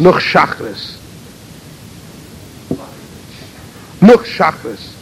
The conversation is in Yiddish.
noch Schachres. Noch Schachres.